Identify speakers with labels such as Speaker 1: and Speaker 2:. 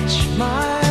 Speaker 1: touch my